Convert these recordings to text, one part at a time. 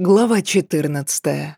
Глава 14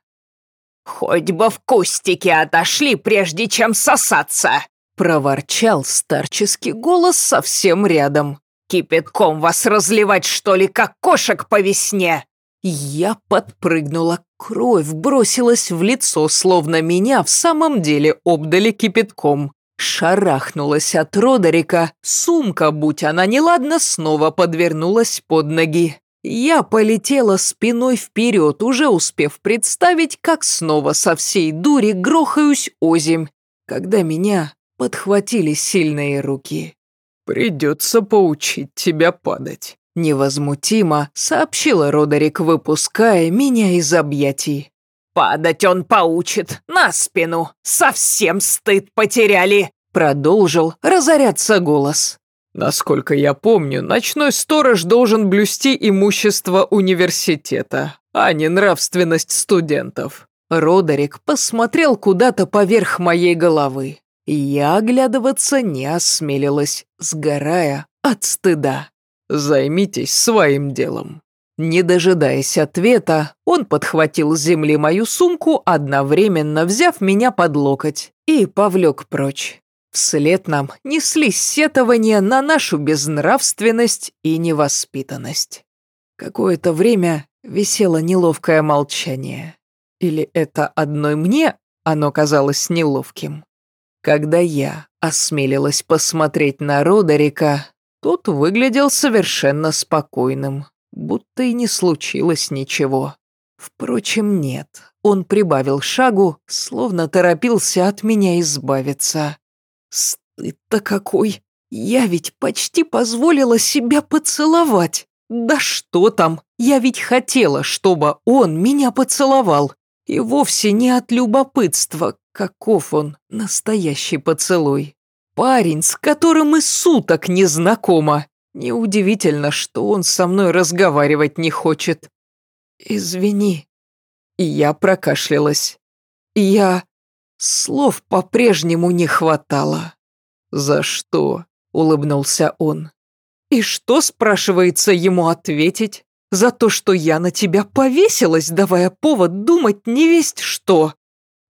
«Хоть бы в кустики отошли, прежде чем сосаться!» Проворчал старческий голос совсем рядом. «Кипятком вас разливать, что ли, как кошек по весне?» Я подпрыгнула, кровь бросилась в лицо, словно меня в самом деле обдали кипятком. Шарахнулась от Родерика, сумка, будь она неладна, снова подвернулась под ноги. Я полетела спиной вперед, уже успев представить, как снова со всей дури грохаюсь озимь, когда меня подхватили сильные руки. «Придется поучить тебя падать», — невозмутимо сообщила Родерик, выпуская меня из объятий. «Падать он поучит, на спину, совсем стыд потеряли», — продолжил разоряться голос. Насколько я помню, ночной сторож должен блюсти имущество университета, а не нравственность студентов. Родерик посмотрел куда-то поверх моей головы. Я оглядываться не осмелилась, сгорая от стыда. «Займитесь своим делом». Не дожидаясь ответа, он подхватил с земли мою сумку, одновременно взяв меня под локоть, и повлек прочь. Вслед нам неслись сетования на нашу безнравственность и невоспитанность. Какое-то время висело неловкое молчание. Или это одной мне оно казалось неловким? Когда я осмелилась посмотреть на Родерика, тот выглядел совершенно спокойным, будто и не случилось ничего. Впрочем, нет, он прибавил шагу, словно торопился от меня избавиться. Стыд-то какой! Я ведь почти позволила себя поцеловать. Да что там, я ведь хотела, чтобы он меня поцеловал. И вовсе не от любопытства, каков он, настоящий поцелуй. Парень, с которым и суток не знакома. Неудивительно, что он со мной разговаривать не хочет. Извини. Я прокашлялась. Я... Слов по-прежнему не хватало. «За что?» — улыбнулся он. «И что, спрашивается, ему ответить? За то, что я на тебя повесилась, давая повод думать не весть что?»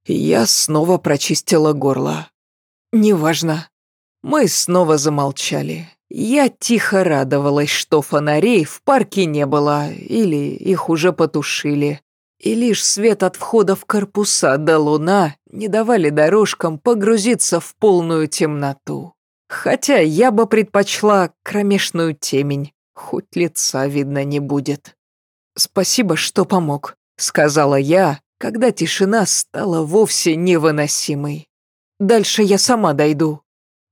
Я снова прочистила горло. «Неважно». Мы снова замолчали. Я тихо радовалась, что фонарей в парке не было, или их уже потушили и лишь свет от входа в корпуса до луна не давали дорожкам погрузиться в полную темноту. Хотя я бы предпочла кромешную темень, хоть лица видно не будет. «Спасибо, что помог», — сказала я, когда тишина стала вовсе невыносимой. «Дальше я сама дойду».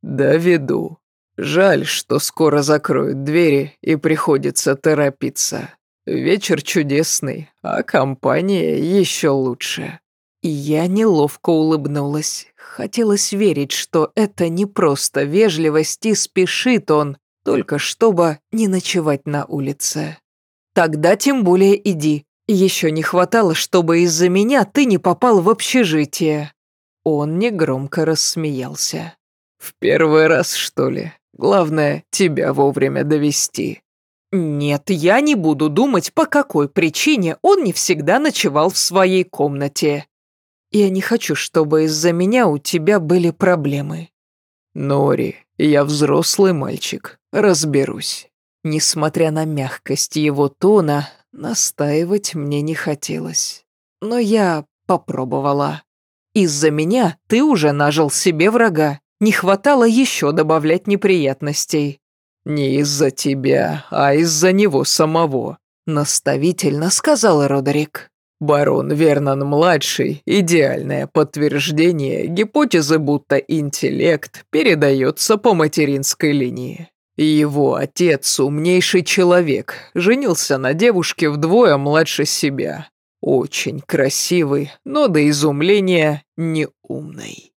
«Доведу. Жаль, что скоро закроют двери и приходится торопиться». Вечер чудесный, а компания еще лучше. Я неловко улыбнулась. Хотелось верить, что это не просто вежливость и спешит он, только чтобы не ночевать на улице. Тогда тем более иди. Еще не хватало, чтобы из-за меня ты не попал в общежитие. Он негромко рассмеялся. В первый раз, что ли? Главное, тебя вовремя довести. «Нет, я не буду думать, по какой причине он не всегда ночевал в своей комнате. Я не хочу, чтобы из-за меня у тебя были проблемы». «Нори, я взрослый мальчик, разберусь». Несмотря на мягкость его тона, настаивать мне не хотелось. Но я попробовала. Из-за меня ты уже нажил себе врага. Не хватало еще добавлять неприятностей. «Не из-за тебя, а из-за него самого», — наставительно сказал Родерик. Барон Вернон-младший – идеальное подтверждение гипотезы, будто интеллект передается по материнской линии. Его отец – умнейший человек, женился на девушке вдвое младше себя. Очень красивый, но до изумления неумный.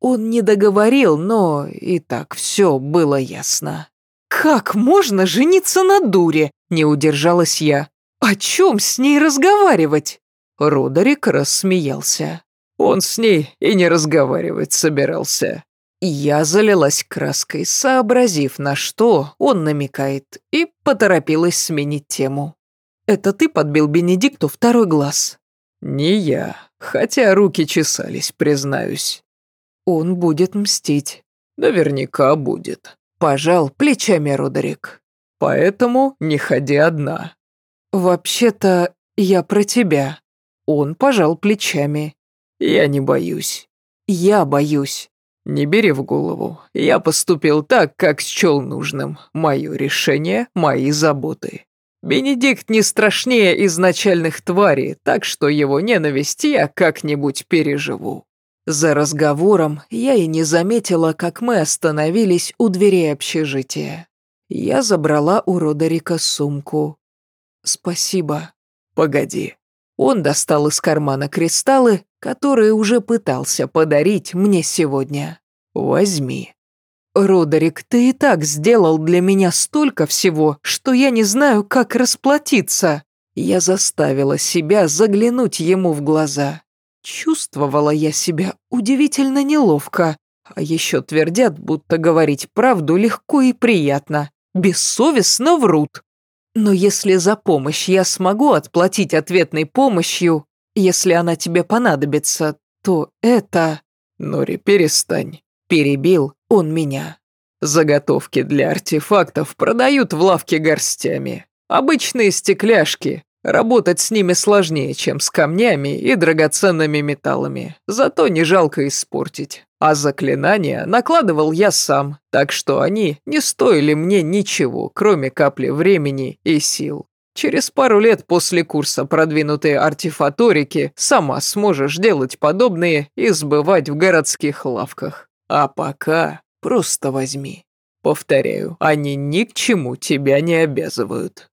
Он не договорил, но и так все было ясно. «Как можно жениться на дуре?» – не удержалась я. «О чем с ней разговаривать?» Родерик рассмеялся. Он с ней и не разговаривать собирался. Я залилась краской, сообразив, на что он намекает, и поторопилась сменить тему. это ты подбил Бенедикту второй глаз?» «Не я, хотя руки чесались, признаюсь». «Он будет мстить». «Наверняка будет», — пожал плечами Родерик. «Поэтому не ходи одна». «Вообще-то я про тебя». Он пожал плечами. «Я не боюсь». «Я боюсь». «Не бери в голову. Я поступил так, как счел нужным. Мое решение, мои заботы. Бенедикт не страшнее изначальных тварей, так что его ненависть я как-нибудь переживу». За разговором я и не заметила, как мы остановились у дверей общежития. Я забрала у Родерика сумку. «Спасибо». «Погоди». Он достал из кармана кристаллы, которые уже пытался подарить мне сегодня. «Возьми». «Родерик, ты и так сделал для меня столько всего, что я не знаю, как расплатиться». Я заставила себя заглянуть ему в глаза. Чувствовала я себя удивительно неловко, а еще твердят, будто говорить правду легко и приятно. Бессовестно врут. Но если за помощь я смогу отплатить ответной помощью, если она тебе понадобится, то это... Нори, перестань. Перебил он меня. Заготовки для артефактов продают в лавке горстями. Обычные стекляшки, Работать с ними сложнее, чем с камнями и драгоценными металлами, зато не жалко испортить. А заклинания накладывал я сам, так что они не стоили мне ничего, кроме капли времени и сил. Через пару лет после курса продвинутой артефаторики сама сможешь делать подобные и сбывать в городских лавках. А пока просто возьми. Повторяю, они ни к чему тебя не обязывают.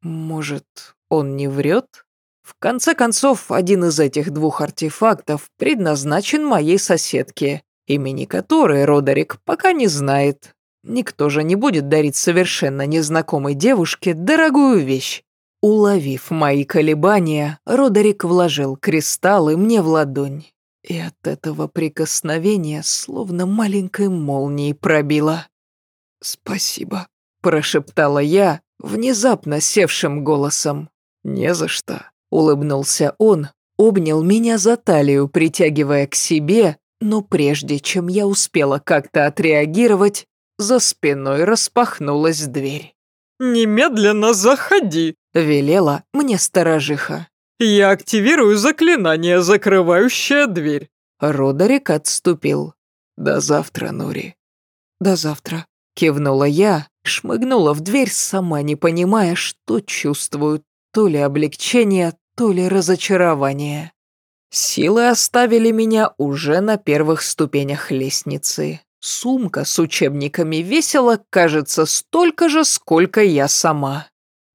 Может, он не врет? В конце концов, один из этих двух артефактов предназначен моей соседке, имени которой Родерик пока не знает. Никто же не будет дарить совершенно незнакомой девушке дорогую вещь. Уловив мои колебания, Родерик вложил кристаллы мне в ладонь. И от этого прикосновения словно маленькой молнией пробило. «Спасибо», – прошептала я, внезапно севшим голосом. «Не за что», — улыбнулся он, обнял меня за талию, притягивая к себе, но прежде чем я успела как-то отреагировать, за спиной распахнулась дверь. «Немедленно заходи», — велела мне сторожиха. «Я активирую заклинание, закрывающее дверь». Родерик отступил. «До завтра, Нори». «До завтра», — кивнула я, шмыгнула в дверь, сама не понимая, что чувствую то ли облегчение, то ли разочарование. Силы оставили меня уже на первых ступенях лестницы. Сумка с учебниками весила, кажется, столько же, сколько я сама.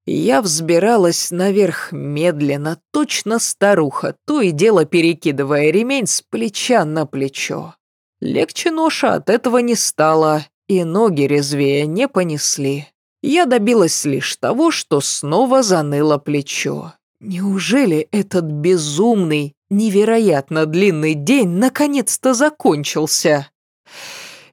Я взбиралась наверх медленно, точно старуха, то и дело перекидывая ремень с плеча на плечо. Легче ноша от этого не стало, и ноги резвее не понесли. Я добилась лишь того, что снова заныло плечо. Неужели этот безумный, невероятно длинный день наконец-то закончился?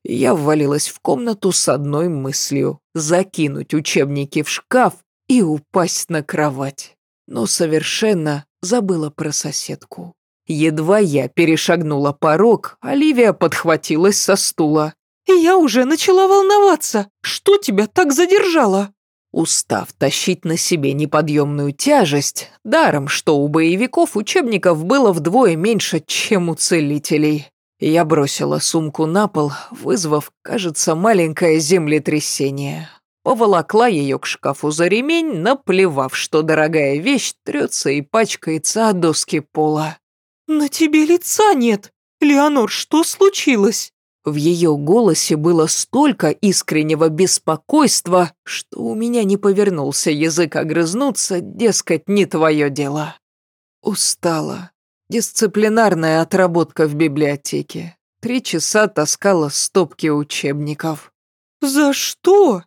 Я ввалилась в комнату с одной мыслью – закинуть учебники в шкаф и упасть на кровать. Но совершенно забыла про соседку. Едва я перешагнула порог, Оливия подхватилась со стула и я уже начала волноваться. Что тебя так задержало?» Устав тащить на себе неподъемную тяжесть, даром, что у боевиков учебников было вдвое меньше, чем у целителей. Я бросила сумку на пол, вызвав, кажется, маленькое землетрясение. Поволокла ее к шкафу за ремень, наплевав, что дорогая вещь трется и пачкается о доски пола. «На тебе лица нет! Леонор, что случилось?» В ее голосе было столько искреннего беспокойства, что у меня не повернулся язык огрызнуться, дескать, не твое дело. Устала. Дисциплинарная отработка в библиотеке. Три часа таскала стопки учебников. «За что?»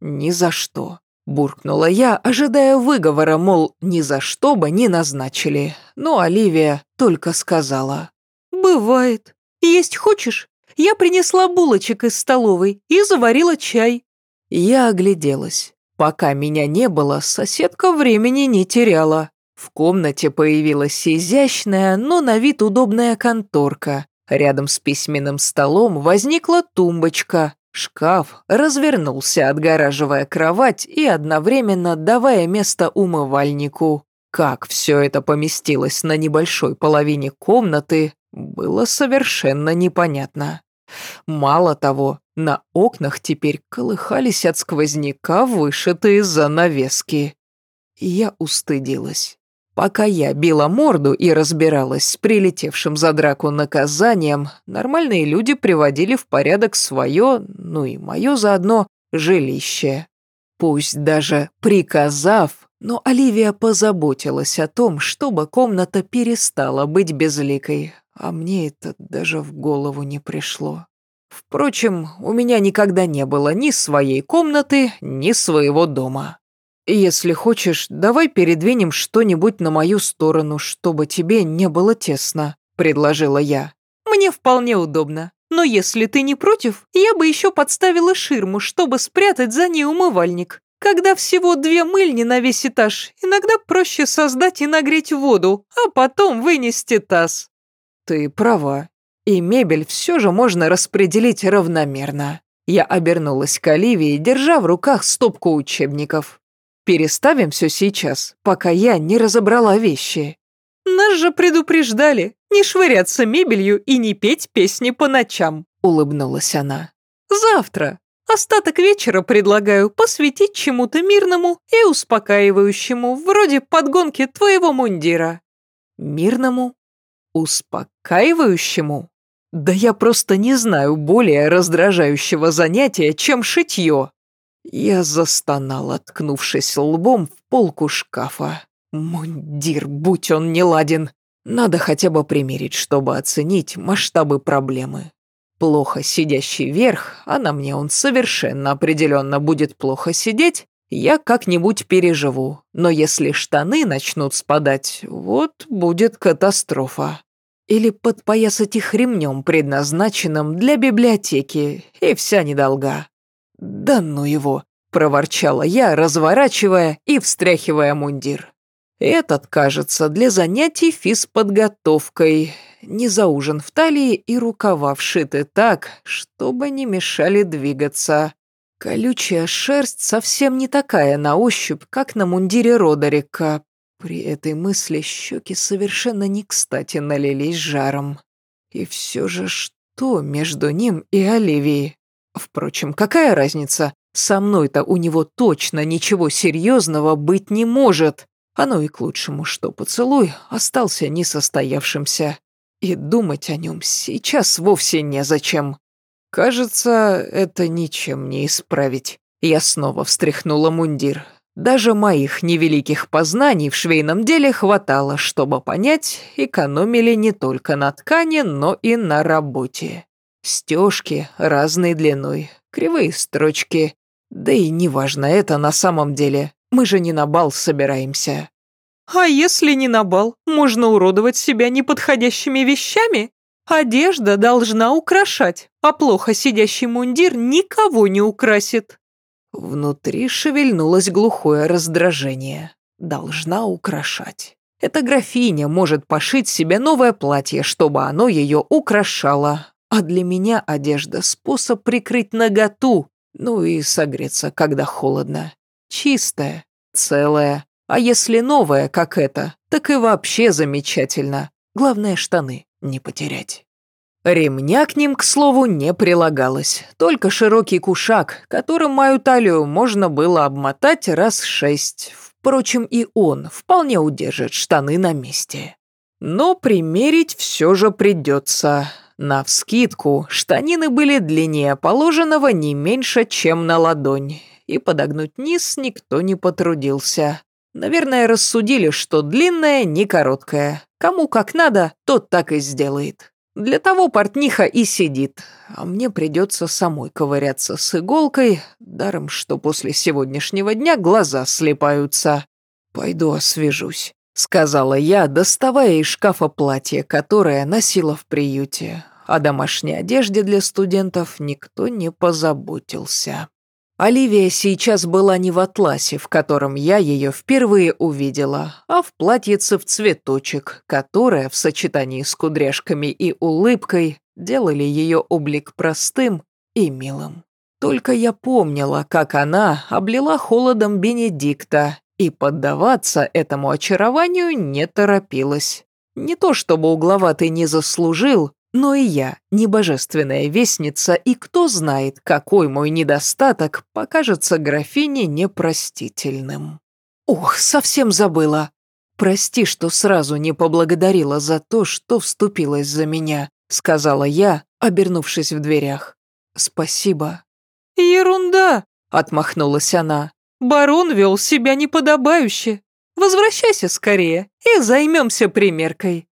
«Ни за что», — буркнула я, ожидая выговора, мол, ни за что бы не назначили. Но Оливия только сказала. «Бывает. Есть хочешь?» Я принесла булочек из столовой и заварила чай». Я огляделась. Пока меня не было, соседка времени не теряла. В комнате появилась изящная, но на вид удобная конторка. Рядом с письменным столом возникла тумбочка. Шкаф развернулся, отгораживая кровать и одновременно давая место умывальнику. Как все это поместилось на небольшой половине комнаты, было совершенно непонятно. Мало того, на окнах теперь колыхались от сквозняка вышитые занавески. Я устыдилась. Пока я била морду и разбиралась с прилетевшим за драку наказанием, нормальные люди приводили в порядок свое, ну и мое заодно, жилище. Пусть даже приказав, но Оливия позаботилась о том, чтобы комната перестала быть безликой, а мне это даже в голову не пришло. Впрочем, у меня никогда не было ни своей комнаты, ни своего дома. «Если хочешь, давай передвинем что-нибудь на мою сторону, чтобы тебе не было тесно», — предложила я. «Мне вполне удобно. Но если ты не против, я бы еще подставила ширму, чтобы спрятать за ней умывальник. Когда всего две мыльни на весь этаж, иногда проще создать и нагреть воду, а потом вынести таз». «Ты права. И мебель все же можно распределить равномерно». Я обернулась к Оливии, держа в руках стопку учебников. Переставим все сейчас, пока я не разобрала вещи. Нас же предупреждали не швыряться мебелью и не петь песни по ночам, улыбнулась она. Завтра. Остаток вечера предлагаю посвятить чему-то мирному и успокаивающему, вроде подгонки твоего мундира. Мирному? Успокаивающему? Да я просто не знаю более раздражающего занятия, чем шитье. Я застонал, откнувшись лбом в полку шкафа. Мундир, будь он не ладен. Надо хотя бы примерить, чтобы оценить масштабы проблемы. Плохо сидящий верх, а на мне он совершенно определенно будет плохо сидеть, я как-нибудь переживу. Но если штаны начнут спадать, вот будет катастрофа. Или подпоясать их ремнем, предназначенным для библиотеки, и вся недолга. «Да ну его!» – проворчала я, разворачивая и встряхивая мундир. «Этот, кажется, для занятий физподготовкой. Не за ужин в талии и рукава вшиты так, чтобы не мешали двигаться. Колючая шерсть совсем не такая на ощупь, как на мундире Родерика. При этой мысли щеки совершенно не кстати налились жаром. И все же что между ним и Оливией? Впрочем, какая разница? Со мной-то у него точно ничего серьезного быть не может. Оно и к лучшему, что поцелуй остался несостоявшимся. И думать о нем сейчас вовсе незачем. Кажется, это ничем не исправить. Я снова встряхнула мундир. Даже моих невеликих познаний в швейном деле хватало, чтобы понять, экономили не только на ткани, но и на работе. Стежки разной длиной, кривые строчки. Да и неважно это на самом деле. Мы же не на бал собираемся. А если не на бал, можно уродовать себя неподходящими вещами? Одежда должна украшать, а плохо сидящий мундир никого не украсит. Внутри шевельнулось глухое раздражение. Должна украшать. Эта графиня может пошить себе новое платье, чтобы оно ее украшало, а для меня одежда — способ прикрыть наготу, ну и согреться, когда холодно. Чистая, целая. А если новая, как эта, так и вообще замечательно. Главное, штаны не потерять. Ремня к ним, к слову, не прилагалось, только широкий кушак, которым мою талию можно было обмотать раз шесть. Впрочем, и он вполне удержит штаны на месте. Но примерить все же придется. Навскидку, штанины были длиннее положенного не меньше, чем на ладонь, и подогнуть низ никто не потрудился. Наверное, рассудили, что длинная не короткая. Кому как надо, тот так и сделает. Для того портниха и сидит, а мне придется самой ковыряться с иголкой, даром что после сегодняшнего дня глаза слепаются. Пойду освежусь. — сказала я, доставая из шкафа платье, которое носила в приюте. О домашней одежде для студентов никто не позаботился. Оливия сейчас была не в атласе, в котором я ее впервые увидела, а в платьице в цветочек, которое в сочетании с кудряшками и улыбкой делали ее облик простым и милым. Только я помнила, как она облила холодом Бенедикта и поддаваться этому очарованию не торопилась. Не то чтобы угловатый не заслужил, но и я не божественная вестница, и кто знает, какой мой недостаток покажется графине непростительным. Ох, совсем забыла. Прости, что сразу не поблагодарила за то, что вступилась за меня, сказала я, обернувшись в дверях. Спасибо. Ерунда, отмахнулась она. Барон вел себя неподобающе. Возвращайся скорее и займемся примеркой.